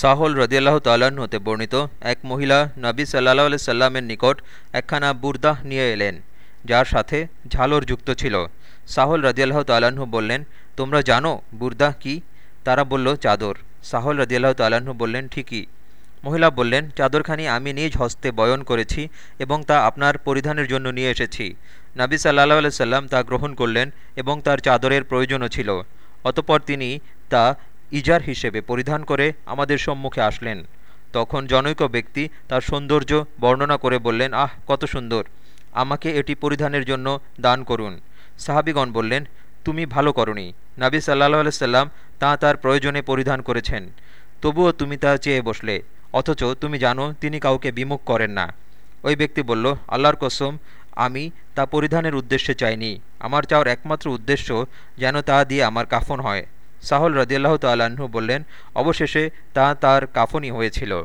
সাহল রদিয়াল্লাহ তাল্লাহ্ন হতে বর্ণিত এক মহিলা নবী সাল্লাহ আলি সাল্লামের নিকট একখানা বুরদাহ নিয়ে এলেন, যার সাথে ঝালর যুক্ত ছিল। সাহল রদিয়াল্লাহ তাল্লাহ্ন বললেন, তোমরা জানো বুরদাহ কি? তারা বলল, চাদর। সাহল রদিয়াল্লাহ তাল্লাহ্ন বললেন, ঠিকই। মহিলা বললেন, চাদরখানি আমি নিজ হস্তে বয়ন করেছি এবং তা আপনার পরিধানের জন্য নিয়ে এসেছি। নাবি সাল্লাহ আলাই সাল্লাম তা গ্রহণ করলেন এবং তার চাদরের প্রয়োজনও ছিল। অতপর তিনি তা ইজার হিসেবে পরিধান করে আমাদের সম্মুখে আসলেন। তখন জনৈক ব্যক্তি তার সৌন্দর্য বর্ণনা করে বললেন, আহ, কত সুন্দর! আমাকে এটি পরিধানের জন্য দান করুন। সাহাবিগণ বললেন, তুমি ভালো করনি। নাবি সাল্লাহ আলাইসাল্লাম তা তার প্রয়োজনে পরিধান করেছেন। তবুও তুমি তা চেয়ে বসলে, অথচ তুমি জানো তিনি কাউকে বিমুখ করেন না। ওই ব্যক্তি বলল, আল্লাহর কসম, আমি তা পরিধানের উদ্দেশ্যে চাইনি। আমার চাওয়ার একমাত্র উদ্দেশ্য যেন তা দিয়ে আমার কাফন হয়। সাহল রদিয়াল্লাহ তাল্লাহ্ন বললেন অবশেষে তা তার কাফনই হয়েছিল।